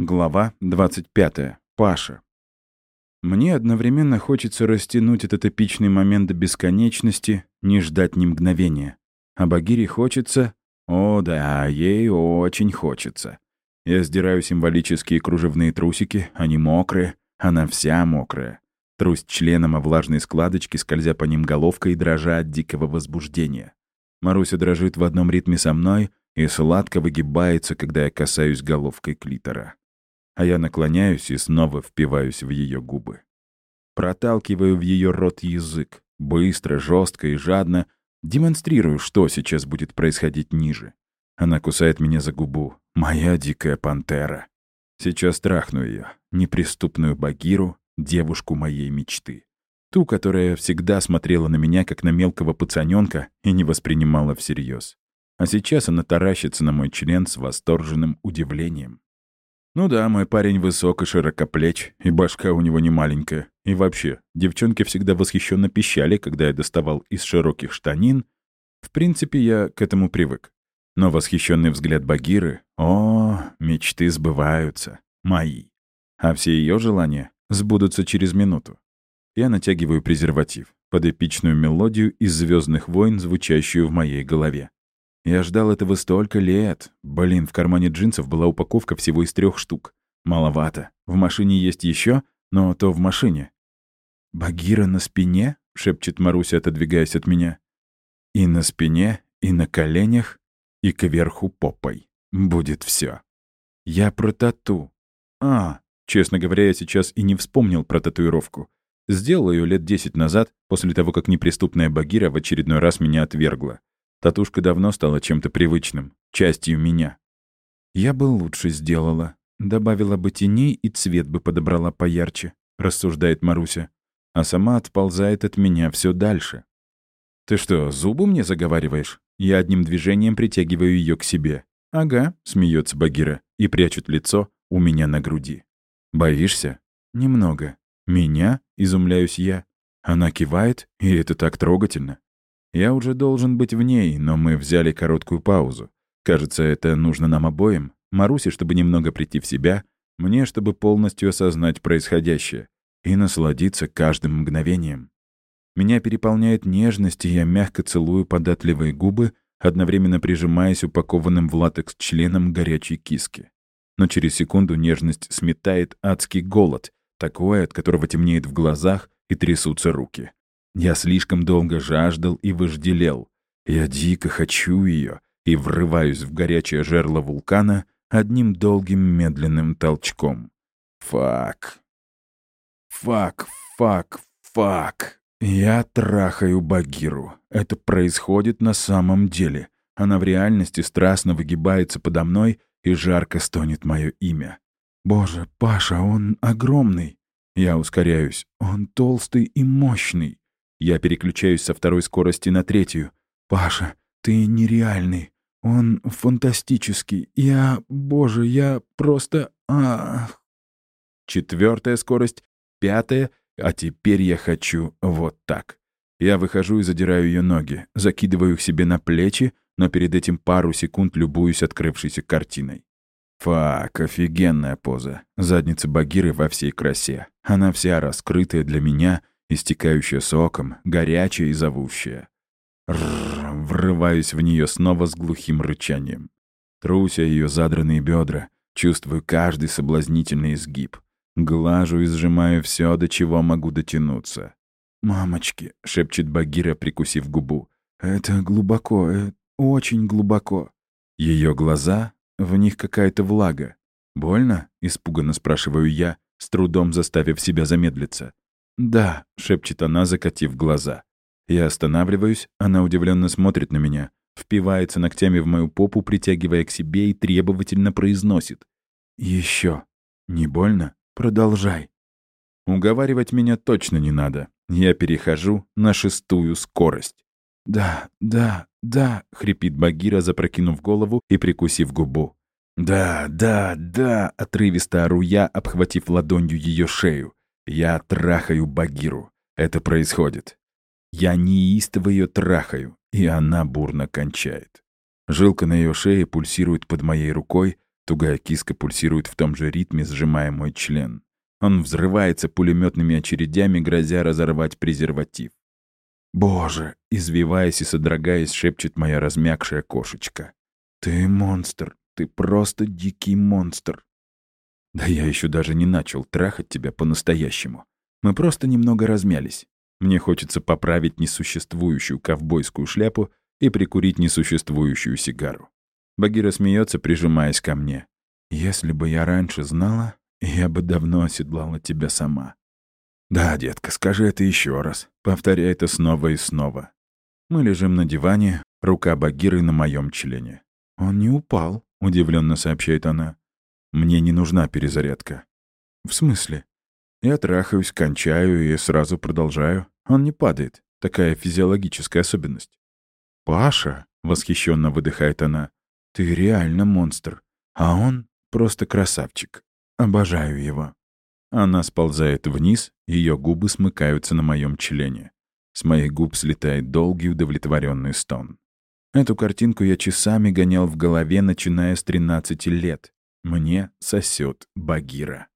Глава 25. Паша. Мне одновременно хочется растянуть этот эпичный момент до бесконечности, не ждать ни мгновения. А Багире хочется... О, да, ей очень хочется. Я сдираю символические кружевные трусики, они мокрые, она вся мокрая. Трусь членом о влажной складочке, скользя по ним головкой и дрожа от дикого возбуждения. Маруся дрожит в одном ритме со мной и сладко выгибается, когда я касаюсь головкой клитора а я наклоняюсь и снова впиваюсь в ее губы. Проталкиваю в ее рот язык, быстро, жестко и жадно, демонстрирую, что сейчас будет происходить ниже. Она кусает меня за губу. Моя дикая пантера. Сейчас трахну ее, неприступную Багиру, девушку моей мечты. Ту, которая всегда смотрела на меня, как на мелкого пацаненка и не воспринимала всерьез. А сейчас она таращится на мой член с восторженным удивлением. Ну да, мой парень высок и широкоплеч, и башка у него не маленькая. И вообще, девчонки всегда восхищенно пищали, когда я доставал из широких штанин. В принципе, я к этому привык. Но восхищенный взгляд Багиры, о, мечты сбываются, мои. А все ее желания сбудутся через минуту. Я натягиваю презерватив под эпичную мелодию из «Звездных войн», звучащую в моей голове. Я ждал этого столько лет. Блин, в кармане джинсов была упаковка всего из трех штук. Маловато. В машине есть еще, но то в машине. «Багира на спине?» — шепчет Маруся, отодвигаясь от меня. «И на спине, и на коленях, и кверху попой. Будет все. Я про тату. А, честно говоря, я сейчас и не вспомнил про татуировку. Сделал ее лет десять назад, после того, как неприступная Багира в очередной раз меня отвергла. Татушка давно стала чем-то привычным, частью меня. «Я бы лучше сделала. Добавила бы теней и цвет бы подобрала поярче», — рассуждает Маруся. А сама отползает от меня все дальше. «Ты что, зубы мне заговариваешь?» Я одним движением притягиваю ее к себе. «Ага», — смеется Багира и прячет лицо у меня на груди. «Боишься?» «Немного». «Меня?» — изумляюсь я. Она кивает, и это так трогательно. Я уже должен быть в ней, но мы взяли короткую паузу. Кажется, это нужно нам обоим. Марусе, чтобы немного прийти в себя, мне, чтобы полностью осознать происходящее и насладиться каждым мгновением. Меня переполняет нежность, и я мягко целую податливые губы, одновременно прижимаясь упакованным в латекс членом горячей киски. Но через секунду нежность сметает адский голод, такое, от которого темнеет в глазах и трясутся руки. Я слишком долго жаждал и вожделел. Я дико хочу ее и врываюсь в горячее жерло вулкана одним долгим медленным толчком. Фак. Фак, фак, фак. Я трахаю Багиру. Это происходит на самом деле. Она в реальности страстно выгибается подо мной и жарко стонет мое имя. «Боже, Паша, он огромный!» Я ускоряюсь. «Он толстый и мощный!» Я переключаюсь со второй скорости на третью. «Паша, ты нереальный. Он фантастический. Я... Боже, я просто... а Четвертая скорость, пятая, а теперь я хочу вот так. Я выхожу и задираю ее ноги, закидываю их себе на плечи, но перед этим пару секунд любуюсь открывшейся картиной. Фак, офигенная поза. Задница Багиры во всей красе. Она вся раскрытая для меня — истекающая соком, горячая и зовущая. Рррр, врываюсь в нее снова с глухим рычанием. Труся ее задранные бедра, чувствую каждый соблазнительный изгиб. Глажу и сжимаю все, до чего могу дотянуться. «Мамочки», — шепчет Багира, прикусив губу, — «это глубоко, это очень глубоко». Ее глаза, в них какая-то влага. «Больно?» — испуганно спрашиваю я, с трудом заставив себя замедлиться. «Да», — шепчет она, закатив глаза. Я останавливаюсь, она удивленно смотрит на меня, впивается ногтями в мою попу, притягивая к себе и требовательно произносит. Еще. Не больно? Продолжай». Уговаривать меня точно не надо. Я перехожу на шестую скорость. «Да, да, да», — хрипит Багира, запрокинув голову и прикусив губу. «Да, да, да», — отрывисто ору обхватив ладонью ее шею. Я трахаю Багиру. Это происходит. Я неистово ее трахаю, и она бурно кончает. Жилка на ее шее пульсирует под моей рукой, тугая киска пульсирует в том же ритме, сжимая мой член. Он взрывается пулеметными очередями, грозя разорвать презерватив. «Боже!» — извиваясь и содрогаясь, шепчет моя размякшая кошечка. «Ты монстр! Ты просто дикий монстр!» Да я еще даже не начал трахать тебя по-настоящему. Мы просто немного размялись. Мне хочется поправить несуществующую ковбойскую шляпу и прикурить несуществующую сигару. Багира смеется, прижимаясь ко мне. «Если бы я раньше знала, я бы давно оседлала тебя сама». «Да, детка, скажи это еще раз. Повторяй это снова и снова». Мы лежим на диване, рука Багиры на моем члене. «Он не упал», — удивленно сообщает она. Мне не нужна перезарядка. В смысле? Я трахаюсь, кончаю и сразу продолжаю. Он не падает. Такая физиологическая особенность. «Паша!» — восхищенно выдыхает она. «Ты реально монстр. А он просто красавчик. Обожаю его». Она сползает вниз, ее губы смыкаются на моем члене. С моих губ слетает долгий удовлетворенный стон. Эту картинку я часами гонял в голове, начиная с 13 лет. Мне сосет Багира.